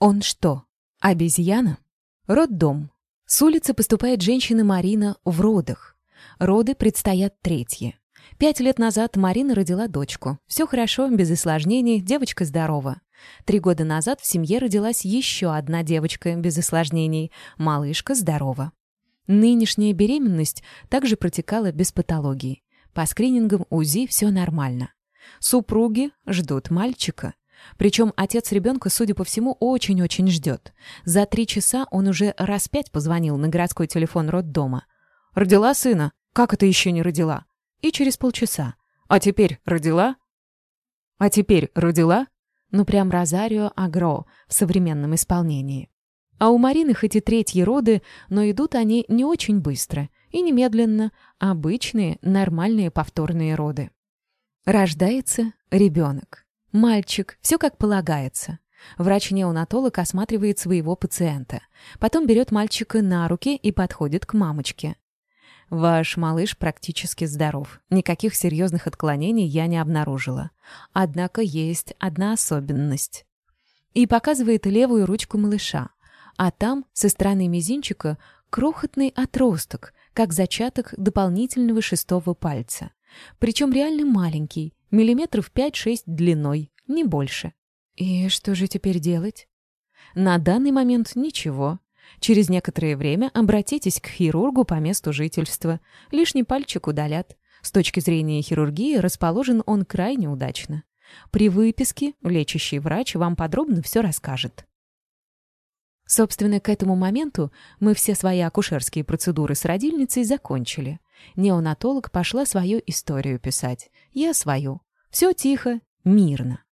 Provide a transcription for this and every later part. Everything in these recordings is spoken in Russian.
Он что, обезьяна? Роддом. С улицы поступает женщина Марина в родах. Роды предстоят третьи. Пять лет назад Марина родила дочку. Все хорошо, без осложнений, девочка здорова. Три года назад в семье родилась еще одна девочка без осложнений. Малышка здорова. Нынешняя беременность также протекала без патологии. По скринингам УЗИ все нормально. Супруги ждут мальчика. Причем отец ребенка, судя по всему, очень-очень ждет. За три часа он уже раз пять позвонил на городской телефон роддома. «Родила сына? Как это еще не родила?» И через полчаса. «А теперь родила?» «А теперь родила?» Ну прям Розарио Агро в современном исполнении. А у Марины хоть и третьи роды, но идут они не очень быстро и немедленно, обычные, нормальные повторные роды. Рождается ребенок. Мальчик, все как полагается. Врач-неонатолог осматривает своего пациента. Потом берет мальчика на руки и подходит к мамочке. Ваш малыш практически здоров. Никаких серьезных отклонений я не обнаружила. Однако есть одна особенность. И показывает левую ручку малыша. А там, со стороны мизинчика, крохотный отросток, как зачаток дополнительного шестого пальца. Причем реально маленький, миллиметров 5-6 длиной, не больше. И что же теперь делать? На данный момент ничего. Через некоторое время обратитесь к хирургу по месту жительства. Лишний пальчик удалят. С точки зрения хирургии расположен он крайне удачно. При выписке лечащий врач вам подробно все расскажет. Собственно, к этому моменту мы все свои акушерские процедуры с родильницей закончили. Неонатолог пошла свою историю писать. Я свою. Все тихо, мирно.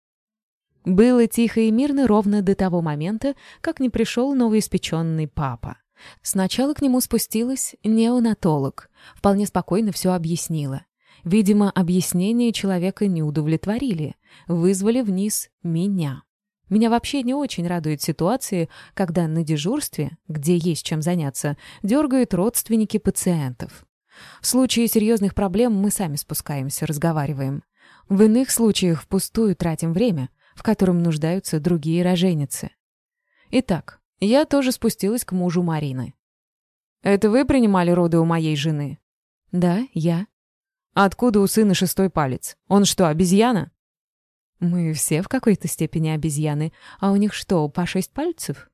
Было тихо и мирно ровно до того момента, как не пришел новоиспеченный папа. Сначала к нему спустилась неонатолог. Вполне спокойно все объяснила. Видимо, объяснения человека не удовлетворили. Вызвали вниз меня. Меня вообще не очень радует ситуации, когда на дежурстве, где есть чем заняться, дергают родственники пациентов. В случае серьезных проблем мы сами спускаемся, разговариваем. В иных случаях впустую тратим время, в котором нуждаются другие роженицы. Итак, я тоже спустилась к мужу Марины. «Это вы принимали роды у моей жены?» «Да, я». «Откуда у сына шестой палец? Он что, обезьяна?» Мы все в какой-то степени обезьяны, а у них что, по шесть пальцев?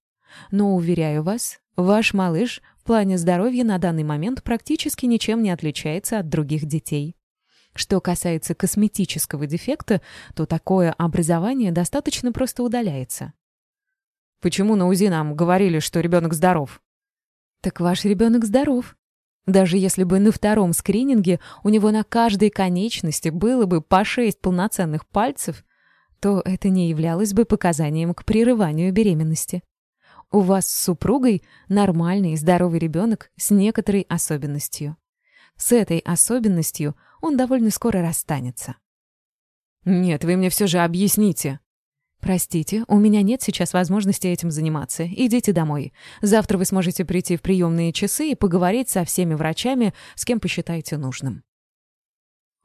Но, уверяю вас, ваш малыш в плане здоровья на данный момент практически ничем не отличается от других детей. Что касается косметического дефекта, то такое образование достаточно просто удаляется. Почему на УЗИ нам говорили, что ребенок здоров? Так ваш ребенок здоров. Даже если бы на втором скрининге у него на каждой конечности было бы по шесть полноценных пальцев, то это не являлось бы показанием к прерыванию беременности. У вас с супругой нормальный здоровый ребенок с некоторой особенностью. С этой особенностью он довольно скоро расстанется. «Нет, вы мне все же объясните». «Простите, у меня нет сейчас возможности этим заниматься. Идите домой. Завтра вы сможете прийти в приемные часы и поговорить со всеми врачами, с кем посчитаете нужным».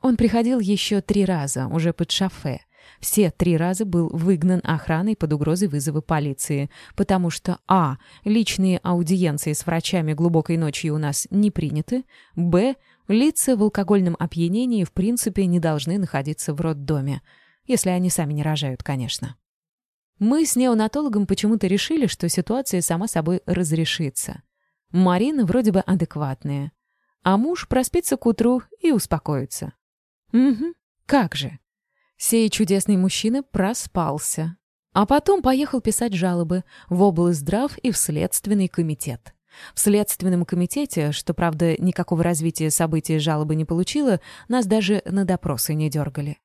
Он приходил еще три раза, уже под шофе. Все три раза был выгнан охраной под угрозой вызова полиции, потому что а. личные аудиенции с врачами глубокой ночью у нас не приняты, б. лица в алкогольном опьянении в принципе не должны находиться в роддоме, если они сами не рожают, конечно. Мы с неонатологом почему-то решили, что ситуация сама собой разрешится. Марина вроде бы адекватная, а муж проспится к утру и успокоится. Угу, как же. Сей чудесный мужчина проспался. А потом поехал писать жалобы в облздрав и в Следственный комитет. В Следственном комитете, что, правда, никакого развития событий жалобы не получило, нас даже на допросы не дергали.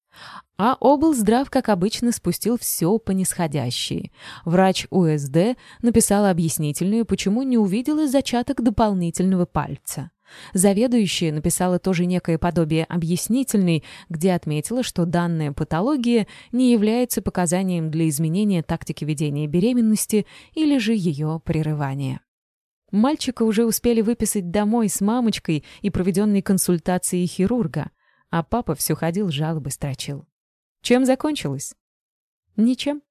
А облздрав, как обычно, спустил все по нисходящей. Врач УСД написала объяснительную, почему не увидела зачаток дополнительного пальца. Заведующая написала тоже некое подобие объяснительной, где отметила, что данная патология не является показанием для изменения тактики ведения беременности или же ее прерывания. Мальчика уже успели выписать домой с мамочкой и проведенной консультацией хирурга, а папа все ходил жалобы строчил. Чем закончилось? Ничем.